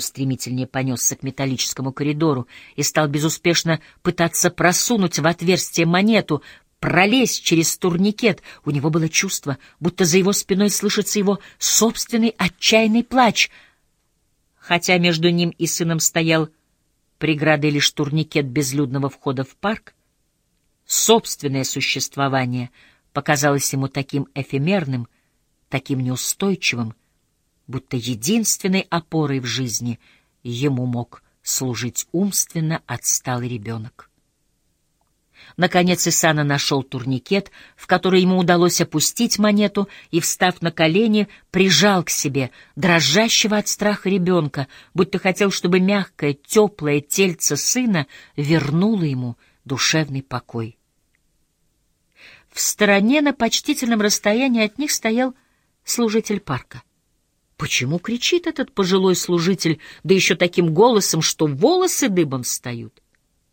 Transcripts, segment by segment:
стремительнее понесся к металлическому коридору и стал безуспешно пытаться просунуть в отверстие монету, пролезть через турникет. У него было чувство, будто за его спиной слышится его собственный отчаянный плач. Хотя между ним и сыном стоял преградой лишь турникет безлюдного входа в парк, собственное существование показалось ему таким эфемерным, таким неустойчивым, будто единственной опорой в жизни ему мог служить умственно отсталый ребенок. Наконец Исана нашел турникет, в который ему удалось опустить монету, и, встав на колени, прижал к себе дрожащего от страха ребенка, будто хотел, чтобы мягкое, теплое тельце сына вернуло ему душевный покой. В стороне на почтительном расстоянии от них стоял служитель парка. Почему кричит этот пожилой служитель, да еще таким голосом, что волосы дыбом встают?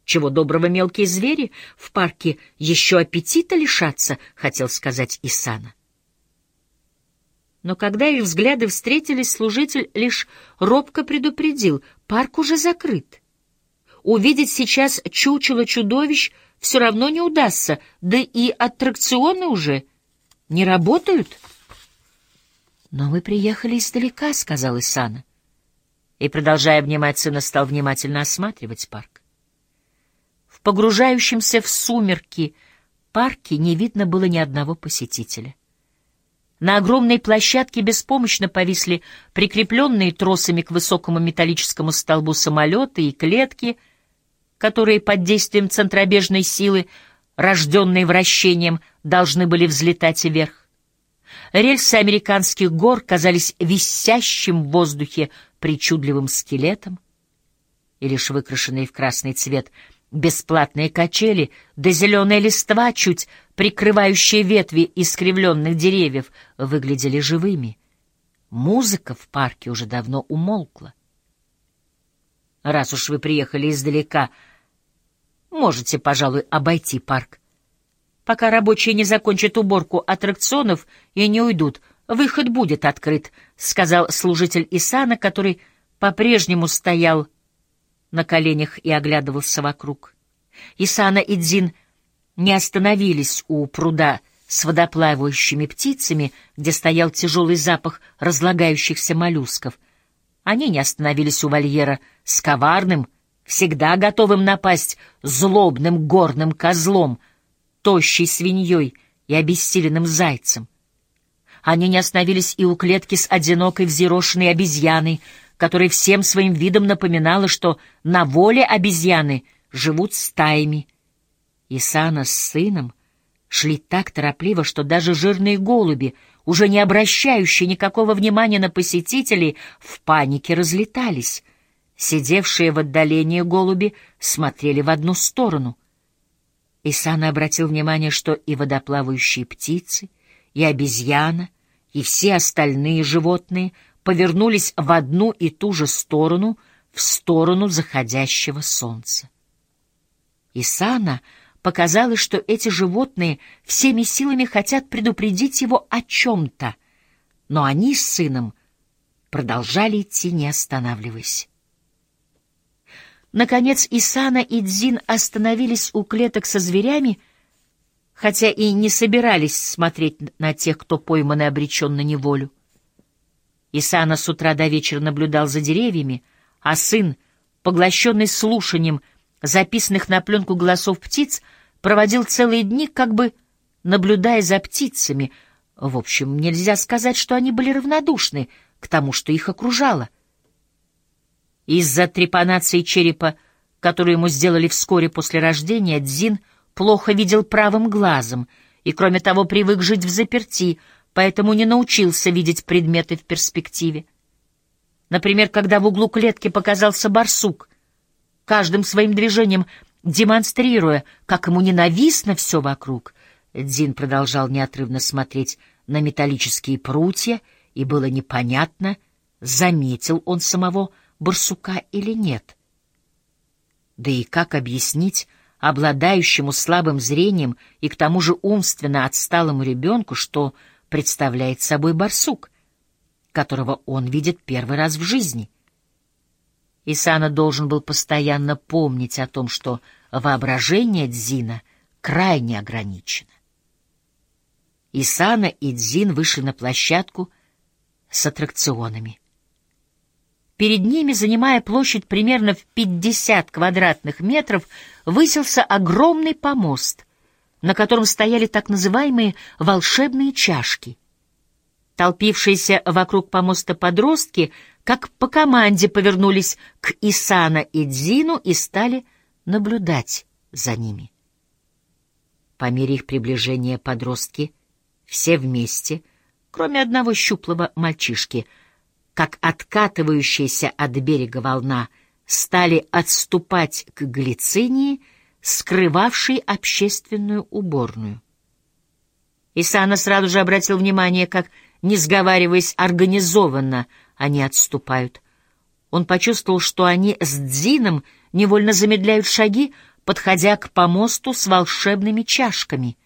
Чего доброго мелкие звери в парке еще аппетита лишатся, хотел сказать Исана. Но когда их взгляды встретились, служитель лишь робко предупредил, парк уже закрыт. Увидеть сейчас чучело чудовищ все равно не удастся, да и аттракционы уже не работают. «Но мы приехали издалека», — сказал Исана. И, продолжая обнимать сына, стал внимательно осматривать парк. В погружающемся в сумерки парке не видно было ни одного посетителя. На огромной площадке беспомощно повисли прикрепленные тросами к высокому металлическому столбу самолеты и клетки, которые под действием центробежной силы, рожденной вращением, должны были взлетать вверх. Рельсы американских гор казались висящим в воздухе причудливым скелетом, и лишь выкрашенные в красный цвет бесплатные качели да зеленая листва, чуть прикрывающие ветви искривленных деревьев, выглядели живыми. Музыка в парке уже давно умолкла. Раз уж вы приехали издалека, можете, пожалуй, обойти парк пока рабочие не закончат уборку аттракционов и не уйдут. Выход будет открыт, — сказал служитель Исана, который по-прежнему стоял на коленях и оглядывался вокруг. Исана и Дзин не остановились у пруда с водоплавающими птицами, где стоял тяжелый запах разлагающихся моллюсков. Они не остановились у вольера с коварным, всегда готовым напасть злобным горным козлом — тощей свиньей и обессиленным зайцем. Они не остановились и у клетки с одинокой взъерошенной обезьяной, которая всем своим видом напоминала, что на воле обезьяны живут стаями. Исана с сыном шли так торопливо, что даже жирные голуби, уже не обращающие никакого внимания на посетителей, в панике разлетались. Сидевшие в отдалении голуби смотрели в одну сторону — Исана обратил внимание, что и водоплавающие птицы, и обезьяна, и все остальные животные повернулись в одну и ту же сторону, в сторону заходящего солнца. Исана показалось, что эти животные всеми силами хотят предупредить его о чем-то, но они с сыном продолжали идти, не останавливаясь. Наконец Исана и Дзин остановились у клеток со зверями, хотя и не собирались смотреть на тех, кто пойман и обречен на неволю. Исана с утра до вечера наблюдал за деревьями, а сын, поглощенный слушанием записанных на пленку голосов птиц, проводил целые дни, как бы наблюдая за птицами. В общем, нельзя сказать, что они были равнодушны к тому, что их окружало — из-за трепанации черепа, которую ему сделали вскоре после рождения, Дзин плохо видел правым глазом и, кроме того, привык жить в заперти, поэтому не научился видеть предметы в перспективе. Например, когда в углу клетки показался барсук, каждым своим движением демонстрируя, как ему ненавистно все вокруг, Дзин продолжал неотрывно смотреть на металлические прутья, и было непонятно, заметил он самого барсука или нет. Да и как объяснить обладающему слабым зрением и к тому же умственно отсталому ребенку, что представляет собой барсук, которого он видит первый раз в жизни? Исана должен был постоянно помнить о том, что воображение Дзина крайне ограничено. Исана и Дзин вышли на площадку с аттракционами. Перед ними, занимая площадь примерно в 50 квадратных метров, высился огромный помост, на котором стояли так называемые волшебные чашки. Толпившиеся вокруг помоста подростки, как по команде, повернулись к Исана и Дзину и стали наблюдать за ними. По мере их приближения подростки, все вместе, кроме одного щуплого мальчишки — как откатывающаяся от берега волна, стали отступать к глицинии, скрывавшей общественную уборную. Исана сразу же обратил внимание, как, не сговариваясь организованно, они отступают. Он почувствовал, что они с Дзином невольно замедляют шаги, подходя к помосту с волшебными чашками.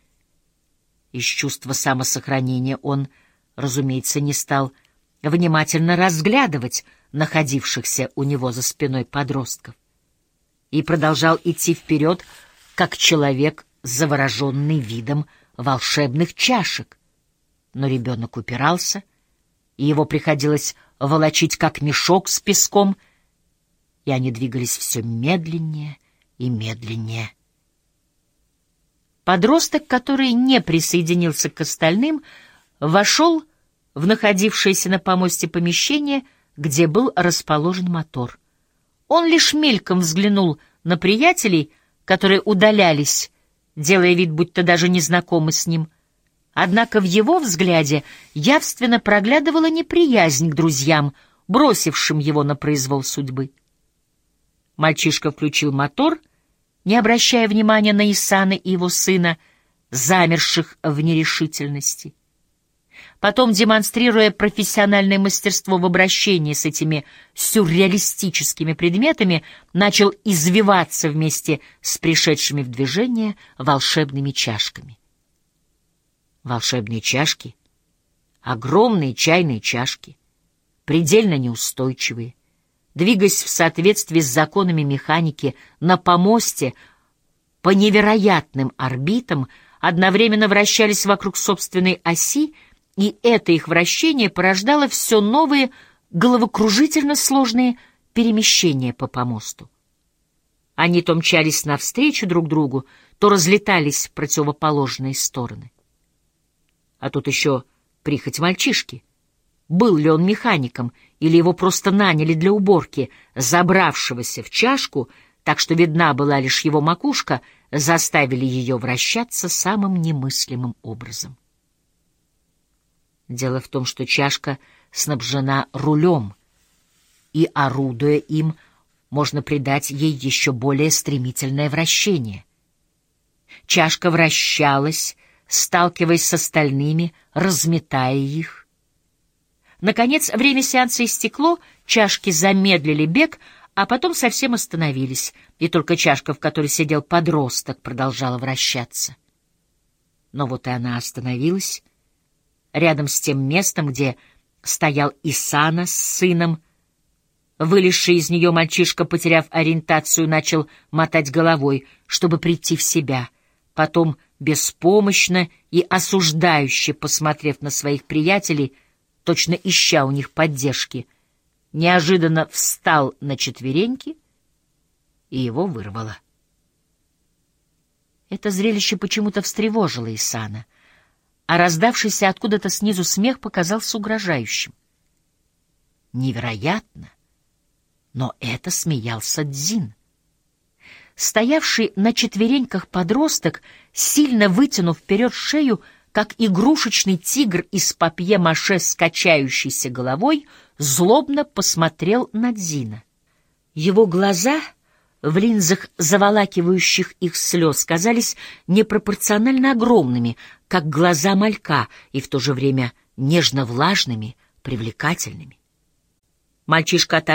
Из чувства самосохранения он, разумеется, не стал внимательно разглядывать находившихся у него за спиной подростков и продолжал идти вперед, как человек, завороженный видом волшебных чашек. Но ребенок упирался, и его приходилось волочить как мешок с песком, и они двигались все медленнее и медленнее. Подросток, который не присоединился к остальным, вошел в находившееся на помосте помещение, где был расположен мотор. Он лишь мельком взглянул на приятелей, которые удалялись, делая вид, будто даже не знакомы с ним. Однако в его взгляде явственно проглядывала неприязнь к друзьям, бросившим его на произвол судьбы. Мальчишка включил мотор, не обращая внимания на Исана и его сына, замерших в нерешительности. Потом, демонстрируя профессиональное мастерство в обращении с этими сюрреалистическими предметами, начал извиваться вместе с пришедшими в движение волшебными чашками. Волшебные чашки, огромные чайные чашки, предельно неустойчивые, двигаясь в соответствии с законами механики на помосте по невероятным орбитам, одновременно вращались вокруг собственной оси, и это их вращение порождало все новые головокружительно сложные перемещения по помосту. Они то мчались навстречу друг другу, то разлетались в противоположные стороны. А тут еще прихоть мальчишки. Был ли он механиком, или его просто наняли для уборки, забравшегося в чашку, так что видна была лишь его макушка, заставили ее вращаться самым немыслимым образом. Дело в том, что чашка снабжена рулем, и, орудуя им, можно придать ей еще более стремительное вращение. Чашка вращалась, сталкиваясь с остальными, разметая их. Наконец, время сеанса истекло, чашки замедлили бег, а потом совсем остановились, и только чашка, в которой сидел подросток, продолжала вращаться. Но вот и она остановилась, рядом с тем местом, где стоял Исана с сыном. Вылезший из нее мальчишка, потеряв ориентацию, начал мотать головой, чтобы прийти в себя. Потом, беспомощно и осуждающе посмотрев на своих приятелей, точно ища у них поддержки, неожиданно встал на четвереньки и его вырвало. Это зрелище почему-то встревожило Исана — а раздавшийся откуда-то снизу смех показался угрожающим. Невероятно! Но это смеялся Дзин. Стоявший на четвереньках подросток, сильно вытянув вперед шею, как игрушечный тигр из папье-маше с качающейся головой, злобно посмотрел на Дзина. Его глаза в линзах, заволакивающих их слез, казались непропорционально огромными, как глаза малька, и в то же время нежно-влажными, привлекательными. Мальчишка